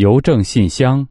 邮政信箱